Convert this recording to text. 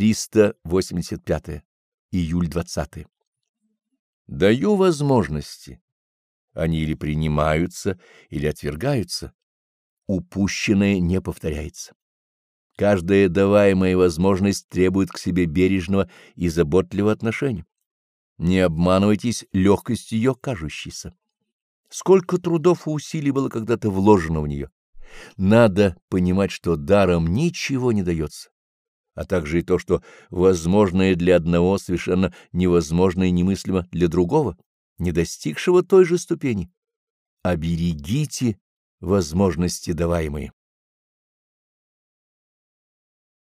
385. Июль 20. Даю возможности. Они или принимаются, или отвергаются. Упущенное не повторяется. Каждая даваемая возможность требует к себе бережного и заботливого отношения. Не обманывайтесь легкостью ее кажущейся. Сколько трудов и усилий было когда-то вложено в нее. Надо понимать, что даром ничего не дается, а также и то, что возможное для одного совершенно невозможно и немыслимо для другого, не достигшего той же ступени. Оберегите возможности даваемые.